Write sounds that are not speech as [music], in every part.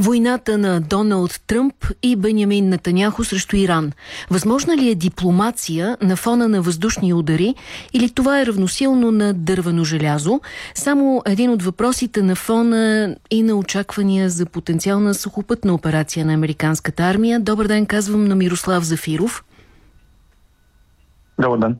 Войната на Доналд Тръмп и Бенямин Натаняхо срещу Иран. Възможна ли е дипломация на фона на въздушни удари или това е равносилно на дървено желязо? Само един от въпросите на фона и на очаквания за потенциална сухопътна операция на американската армия. Добър ден, казвам на Мирослав Зафиров. Добър ден.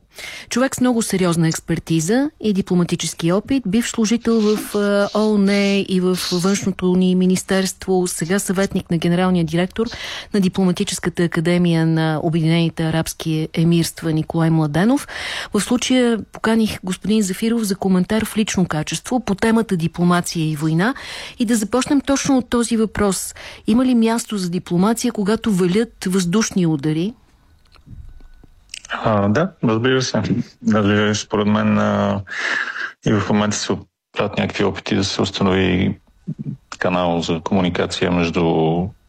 Човек с много сериозна експертиза и дипломатически опит, бивш служител в ООН и в външното ни министерство, сега съветник на генералния директор на Дипломатическата академия на Обединените арабски емирства Николай Младенов. В случая поканих господин Зафиров за коментар в лично качество по темата дипломация и война и да започнем точно от този въпрос. Има ли място за дипломация, когато валят въздушни удари, а, да, разбира се. Даже според мен а, и в момента се правят някакви опити да се установи канал за комуникация между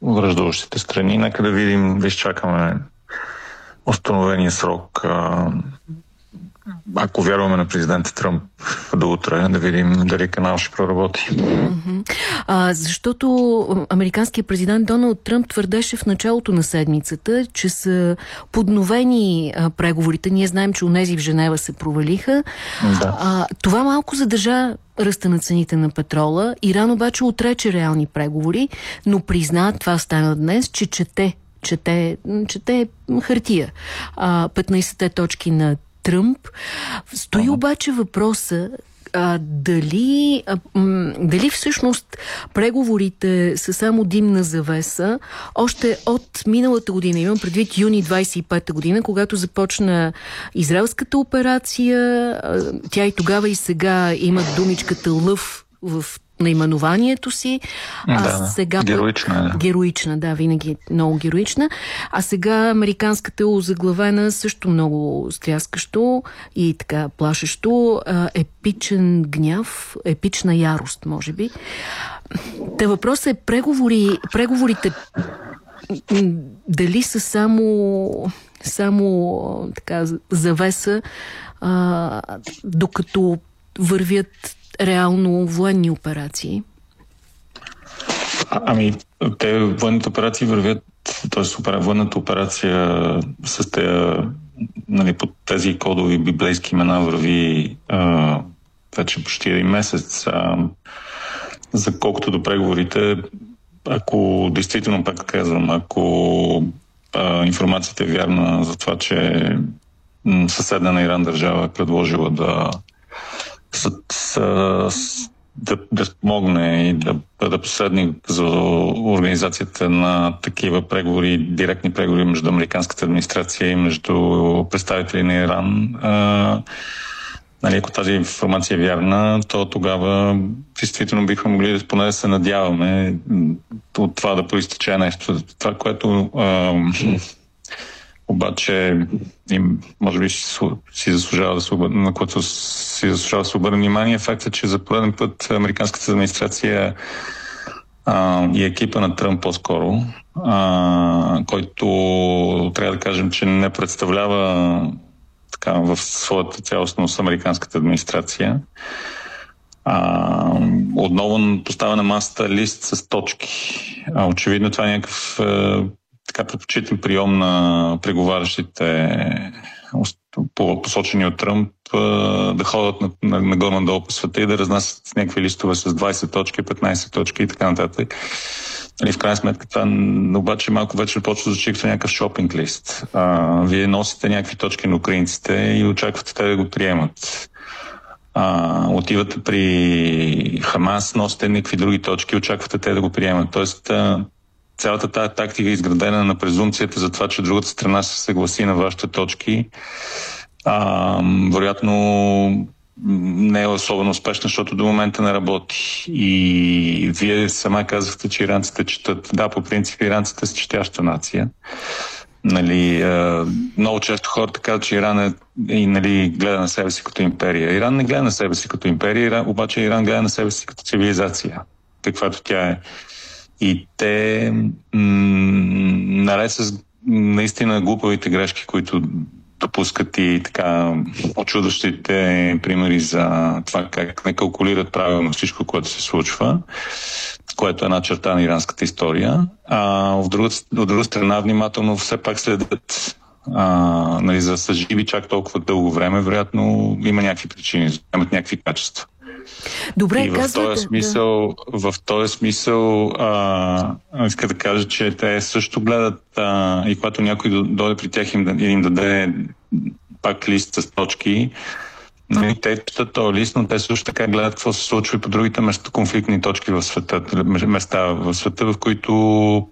връждуващите страни. Нека да видим, да изчакаме установения срок. А, ако вярваме на президента Тръмп до утре, да видим дали канал ще проработи. А, защото американският президент Доналд Тръмп твърдеше в началото на седмицата, че са подновени а, преговорите. Ние знаем, че унези в Женева се провалиха. Да. А, това малко задържа ръста на цените на петрола. Иран обаче отрече реални преговори, но призна, това стана днес, че чете чете, чете хартия. А, 15-те точки на Тръмп. Стои обаче въпроса а, дали, а, дали всъщност преговорите са само димна завеса, още от миналата година, имам предвид юни 25 година, когато започна израелската операция, а, тя и тогава и сега има думичката лъв в наименованието си. А да, сега героична. Да. Героична, да, винаги е много героична. А сега американската е озаглавена също много стряскащо и така плашещо. Епичен гняв, епична ярост, може би. Та въпросът е преговори, преговорите дали са само, само така завеса, а, докато вървят реално военни операции? А, ами, те военните операции вървят, т.е. военната операция с тези, нали, под тези кодови библейски имена върви а, вече почти един месец. А, за колкото до преговорите, ако действително, пак казвам, ако а, информацията е вярна за това, че съседна на Иран държава е предложила да с, с, да, да помогне и да бъде посредник за организацията на такива преговори, директни преговори между американската администрация и между представители на Иран. А, нали, ако тази информация е вярна, то тогава действително бихме могли да поне да се надяваме от това да проистече нещо. Това, което а, [laughs] обаче им, може би си заслужава да се на което си заслужава да се обърне внимание, факта, че за пореден път американската администрация а, и екипа на Тръмп по-скоро, а, който трябва да кажем, че не представлява така, в своята цялостност американската администрация. А, отново поставя на масата лист с точки. А, очевидно това е някакъв така предпочитан прием на преговарящите посочени от Тръмп да ходят нагоре-надолу по света и да разнасят някакви листове с 20 точки, 15 точки и така нататък. Нали, в крайна сметка това обаче малко вече почва да като някакъв шопинг лист. А, вие носите някакви точки на украинците и очаквате те да го приемат. А, отивате при Хамас, носите някакви други точки, очаквате те да го приемат. Тоест, а, цялата тази тактика е изградена на презумцията за това, че другата страна се съгласи на вашите точки. А, вероятно не е особено успешна, защото до момента не работи. И вие сама казахте, че иранците четат. Да, по принцип иранците са четяща нация. Нали, много често хората казват, че Иран е, и, нали, гледа на себе си като империя. Иран не гледа на себе си като империя, обаче Иран гледа на себе си като цивилизация, каквато тя е. И те, м- наред с наистина глупавите грешки, които допускат и така очудващите примери за това как не калкулират правилно всичко, което се случва, което е една черта на иранската история. А от друга, от друга страна, внимателно все пак следят а, нали, за са живи чак толкова дълго време, вероятно има някакви причини, имат някакви качества. Добре, и в казвате, този смисъл, да. в този смисъл а, иска да кажа, че те също гледат а, и когато някой дойде при тях им, да, им даде пак лист с точки, Нали, те четат този лист, но те също така гледат какво се случва и по другите места, конфликтни точки в света, места в света, в които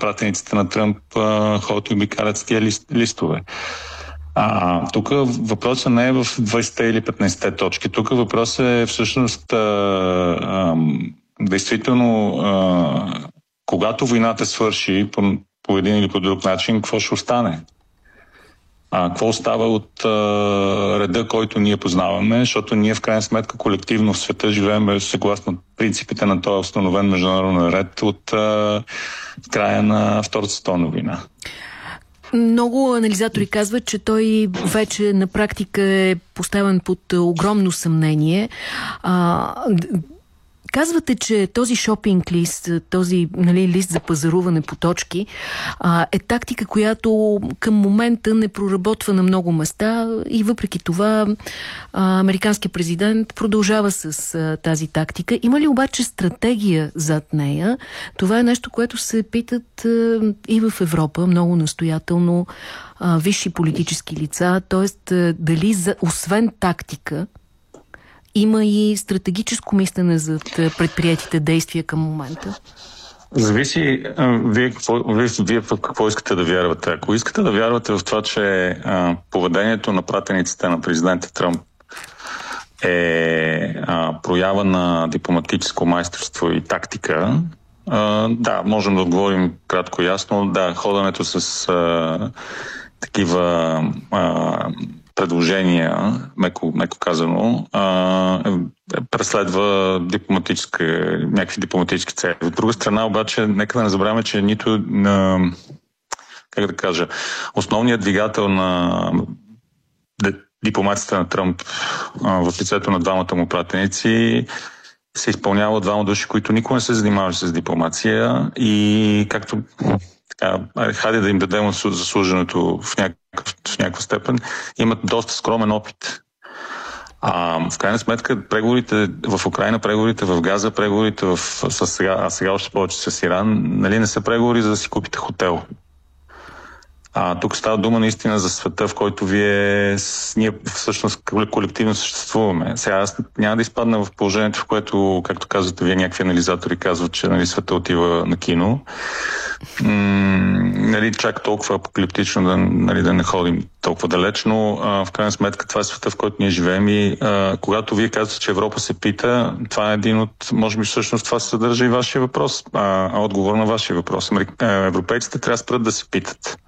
пратениците на Тръмп а, ходят и обикалят с тия лист, листове. А, тук въпросът не е в 20 или 15 точки. Тук въпросът е всъщност а, а, действително а, когато войната свърши по, по един или по друг начин, какво ще остане? А, какво остава от а, реда, който ние познаваме, защото ние в крайна сметка колективно в света живеем съгласно принципите на този установен международен ред от а, края на Втората световна война. Много анализатори казват, че той вече на практика е поставен под огромно съмнение. А, Казвате, че този шопинг лист, този нали, лист за пазаруване по точки а, е тактика, която към момента не проработва на много места и въпреки това а, американският президент продължава с а, тази тактика. Има ли обаче стратегия зад нея? Това е нещо, което се питат а, и в Европа много настоятелно а, висши политически лица, т.е. дали за, освен тактика, има и стратегическо мислене за предприятите действия към момента? Зависи вие какво, вие, какво искате да вярвате. Ако искате да вярвате в това, че а, поведението на пратениците на президента Тръмп е а, проява на дипломатическо майсторство и тактика, а, да, можем да отговорим кратко ясно. Да, ходенето с а, такива а, предложения, меко, меко казано, а, преследва дипломатически, някакви дипломатически цели. От друга страна обаче, нека да не забравяме, че нито на, как да кажа, основният двигател на дипломацията на Тръмп а, в лицето на двамата му пратеници се изпълнява от двама души, които никога не се занимават с дипломация и както така, хайде да им дадем заслуженото в, някакъв, в някаква степен, имат доста скромен опит. А, в крайна сметка, преговорите в Украина, преговорите в Газа, преговорите в, с сега, а сега още повече с Иран, нали, не са преговори за да си купите хотел. А, тук става дума наистина за света, в който вие, ние всъщност колективно съществуваме. Сега аз няма да изпадна в положението, в което, както казвате, вие някакви анализатори казват, че нали, света отива на кино. М- нали, чак толкова апокалиптично да, нали, да не ходим толкова далеч, но а, в крайна сметка това е света, в който ние живеем и а, когато вие казвате, че Европа се пита, това е един от, може би всъщност това се съдържа и вашия въпрос, а, а отговор на вашия въпрос. Европейците трябва да спрат да се питат.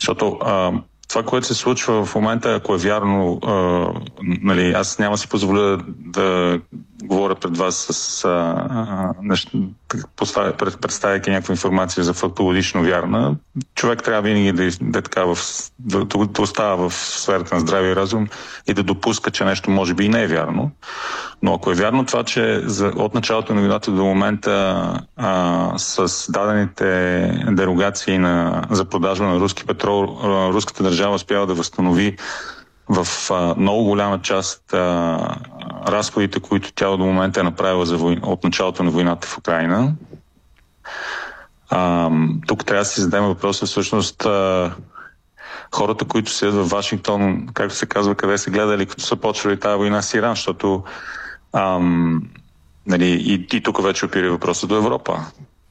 Защото а, това, което се случва в момента, ако е вярно, а, нали, аз няма си позволя да говоря пред вас с а, нещо, представяйки някаква информация за фактологично вярна. Човек трябва винаги да, да, е така в, да, да остава в сферата на здравия разум и да допуска, че нещо може би и не е вярно. Но ако е вярно това, че за, от началото на войната до момента а, с дадените дерогации на, за продажба на руски петрол, а, руската държава успява да възстанови в а, много голяма част а, разходите, които тя до момента е направила за вой... от началото на войната в Украина. А, тук трябва да си зададем въпроса всъщност а, хората, които седят в Вашингтон, както се казва, къде са гледали, като са почвали тази война с Иран, защото ам, нали, и, и тук вече опира въпроса до Европа.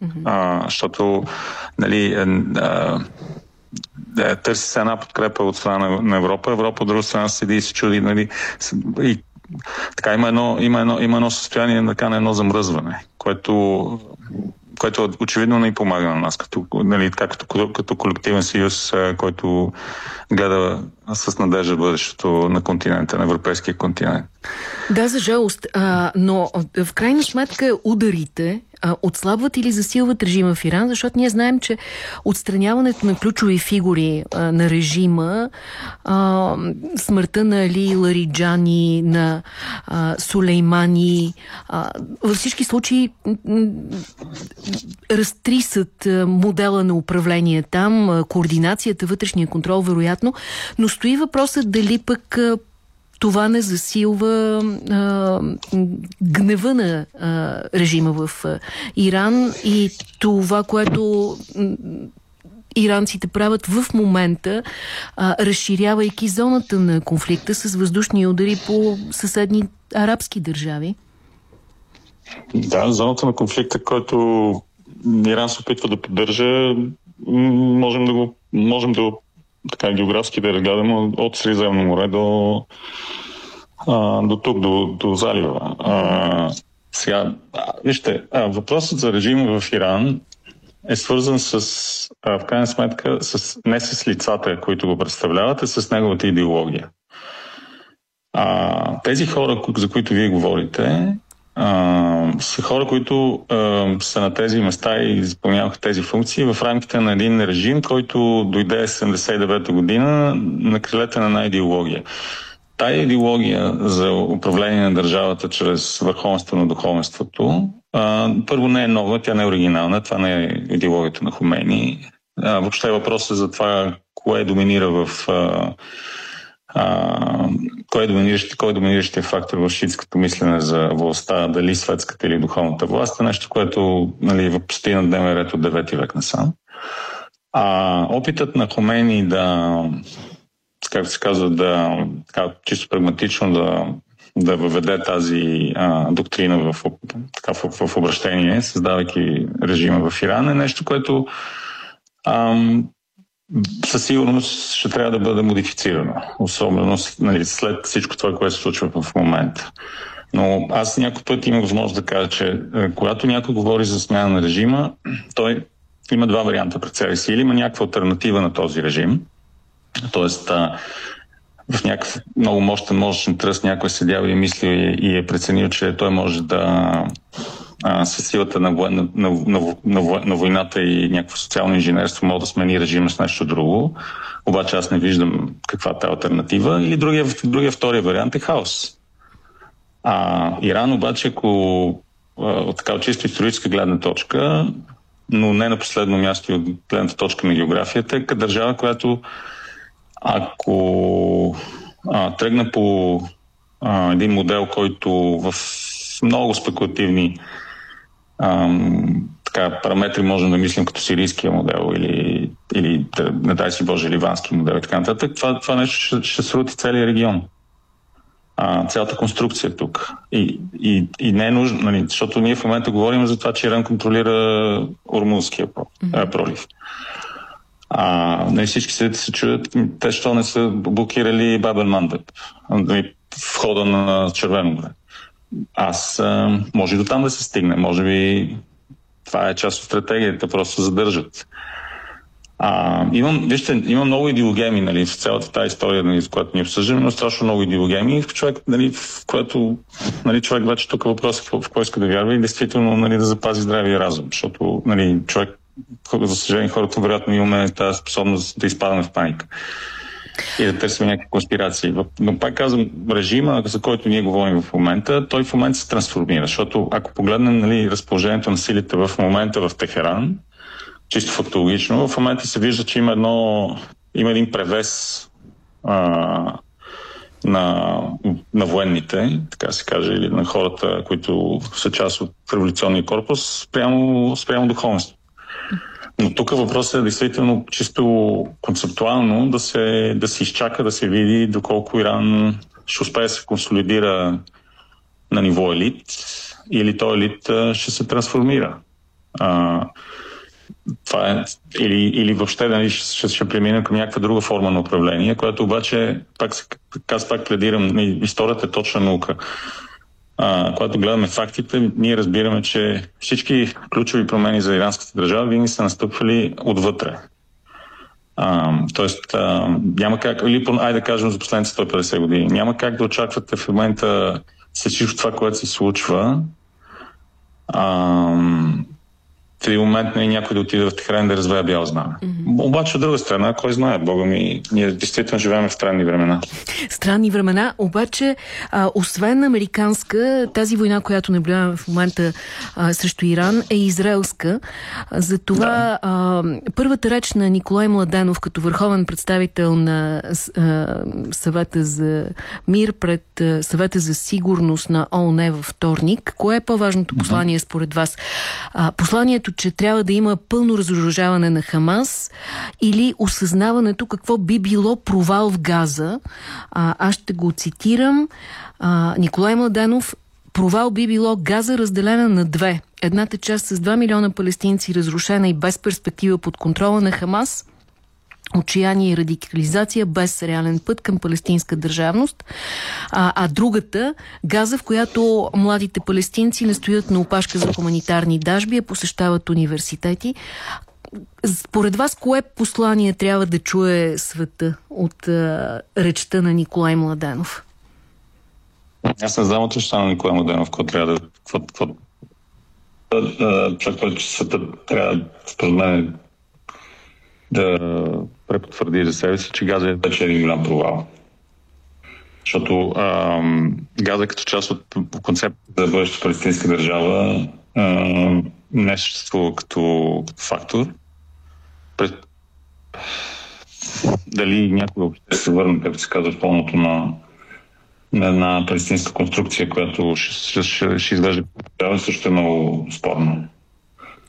Mm-hmm. А, защото нали, а, да, търси се една подкрепа от страна на, Европа. Европа от друга страна седи и се чуди. Нали, и, така има едно, има едно, има едно състояние така, на едно замръзване, което, което очевидно не помага на нас, като, нали, като, като колективен съюз, който гледа с надежда бъдещето на континента, на европейския континент. Да, за жалост. А, но в крайна сметка ударите отслабват или засилват режима в Иран, защото ние знаем, че отстраняването на ключови фигури а, на режима, а, смъртта на Али Лариджани, на а, Сулеймани, а, във всички случаи разтрисат модела на управление там, координацията, вътрешния контрол, вероятно, но стои въпросът дали пък това не засилва а, гнева на а, режима в а, Иран и това, което иранците правят в момента, а, разширявайки зоната на конфликта с въздушни удари по съседни арабски държави? Да, зоната на конфликта, който Иран се опитва да поддържа, можем да го, можем да го така географски да разгледаме от Средиземно море до, а, до тук, до, до залива. А, сега, а, вижте, а, въпросът за режима в Иран е свързан с, а, в крайна сметка, с, не с лицата, които го представляват, а с неговата идеология. А, тези хора, за които вие говорите, са хора, които а, са на тези места и изпълняваха тези функции в рамките на един режим, който дойде 79-та година на крилете на една идеология. Тая идеология за управление на държавата чрез върховенство на духовенството, а, първо не е нова, тя не е оригинална, това не е идеологията на Хумени. А, въобще въпросът за това, кое доминира в а, а, кой е доминиращ, кой е доминиращия фактор в шитското мислене за властта, дали светската или духовната власт, е нещо, което нали, въпусти на дневен ред от 9 век насам. А опитът на Хомени да, как се казва, да така, чисто прагматично да, да въведе тази а, доктрина в, така, в, в обращение, създавайки режима в Иран, е нещо, което ам, със сигурност ще трябва да бъде модифицирано, особено нали, след всичко това, което се случва в момента. Но аз някой път имам възможност да кажа, че е, когато някой говори за смяна на режима, той има два варианта пред себе си. Или има някаква альтернатива на този режим, т.е. в някакъв много мощен мощен тръст някой е седял и е мислил и е преценил, че той може да а, с силата на, на, на, на, на, на войната и някакво социално инженерство мога да смени режима с нещо друго. Обаче аз не виждам каква е альтернатива. Или другия, другия втория вариант е хаос. А Иран обаче, ако от така чисто историческа гледна точка, но не на последно място и от гледната точка на географията, е държава, която ако а, тръгне по а, един модел, който в много спекулативни ам, така, параметри можем да мислим като сирийския модел или, или не дай си Боже, ливански модел и така нататък, това, това нещо ще, ще срути целият регион. А, цялата конструкция тук. И, и, и не е нужно, нали, защото ние в момента говорим за това, че Иран контролира Ормунския пролив. А, не нали, всички се, се чудят, те що не са блокирали Бабел Мандеб, нали, в хода на Червено море аз а, може до там да се стигне. Може би това е част от стратегията, просто задържат. А, имам, вижте, има много идеологеми нали, в цялата тази история, нали, в която ни обсъждаме, но страшно много идеологеми, в човек, нали, в което нали, човек вече тук е въпрос в, в кой иска да вярва и действително нали, да запази здравия разум, защото нали, човек, за съжаление, хората вероятно имаме тази способност да изпадаме в паника и да търсим някакви конспирации. Но пак казвам, режима, за който ние говорим в момента, той в момента се трансформира, защото ако погледнем нали, разположението на силите в момента в Техеран, чисто фактологично, в момента се вижда, че има, едно, има един превес а, на, на военните, така се каже, или на хората, които са част от революционния корпус, спрямо, спрямо духовенство. Но тук въпросът е действително чисто концептуално да се, да се изчака, да се види доколко Иран ще успее да се консолидира на ниво елит или този елит ще се трансформира. А, това е, или, или въобще нали, ще, ще преминем към някаква друга форма на управление, която обаче, пак, аз пак пледирам, нали, историята е точна наука а, когато гледаме фактите, ние разбираме, че всички ключови промени за иранската държава винаги са настъпвали отвътре. А, тоест, а, няма как, или айде да кажем за последните 150 години, няма как да очаквате в момента всичко това, което се случва, в един момент не някой да отиде в Техран да развея бял знаме. Mm-hmm. Обаче от друга страна, кой знае, Бога ми, ние действително живеем в странни времена. Странни времена, обаче, а, освен американска, тази война, която наблюдаваме в момента а, срещу Иран, е израелска. За това да. а, първата реч на Николай Младенов като върховен представител на а, съвета за мир пред а, съвета за сигурност на ООН във вторник, кое е по-важното послание според вас? А, посланието че трябва да има пълно разоръжаване на Хамас или осъзнаването какво би било провал в Газа. А, аз ще го цитирам. А, Николай Младенов Провал би било Газа разделена на две. Едната част с 2 милиона палестинци разрушена и без перспектива под контрола на Хамас – отчаяние и радикализация без реален път към палестинска държавност. А, а другата, Газа, в която младите палестинци не стоят на опашка за хуманитарни дажби, а посещават университети. Според вас, кое послание трябва да чуе света от а, речта на Николай Младенов? Аз не знам от речта на Николай Младенов, какво трябва да... Какво, какво, човек, който света трябва, според мен, да препотвърди за себе си, че Газа е вече един голям провал. Защото ам, Газа като част от концепт за бъдеща палестинска държава ам, не съществува като, като фактор. Пред... Дали някой въобще се върне, както се казва, в пълното на, на една палестинска конструкция, която ще, ще, ще изглежда също е много спорно.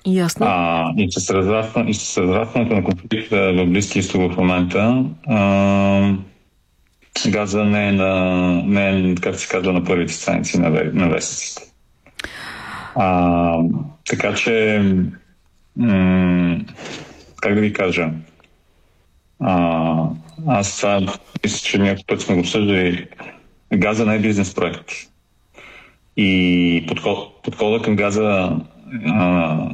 Ясно. А, и с разрастването на конфликта в Близкия изток в момента, а, газа не е, на, не е, как се казва, на първите страници на, на вестниците. А, така че, м- как да ви кажа, а, аз това мисля, че някакъв път сме го обсъждали. Газа не е бизнес проект. И подход, подхода към газа а,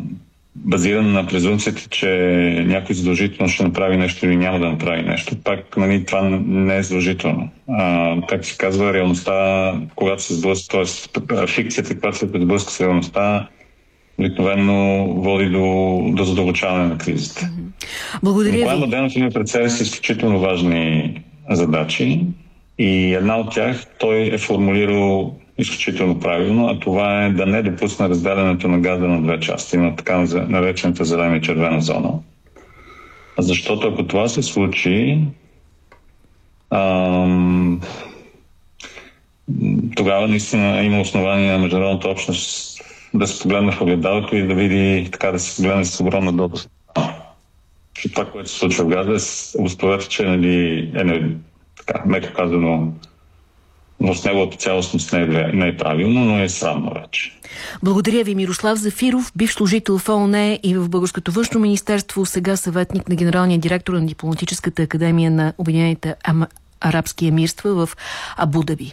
базиран на презумцията, че някой задължително ще направи нещо или няма да направи нещо. Пак нали, това не е задължително. А, как се казва, реалността, когато се сблъска, т.е. фикцията, когато се сблъска с реалността, обикновено води до, до задълбочаване на кризата. Благодаря Николай Младенов има пред себе си изключително важни задачи и една от тях той е формулирал изключително правилно, а това е да не допусне разделянето на газа на две части, на така наречената зелена и червена зона. Защото ако това се случи, ам, тогава наистина има основание на международната общност да се погледне в огледалото и да види, така да се погледне с огромна доза. Това, което се случва в Газа, установете, че нали, е, не, така, меко казано, но с неговата цялостност не е, не е правилно, но е срамно вече. Благодаря ви, Мирослав Зафиров, бив служител в ООН и в Българското външно министерство, сега съветник на генералния директор на Дипломатическата академия на Обединените арабски емирства в Абу Даби.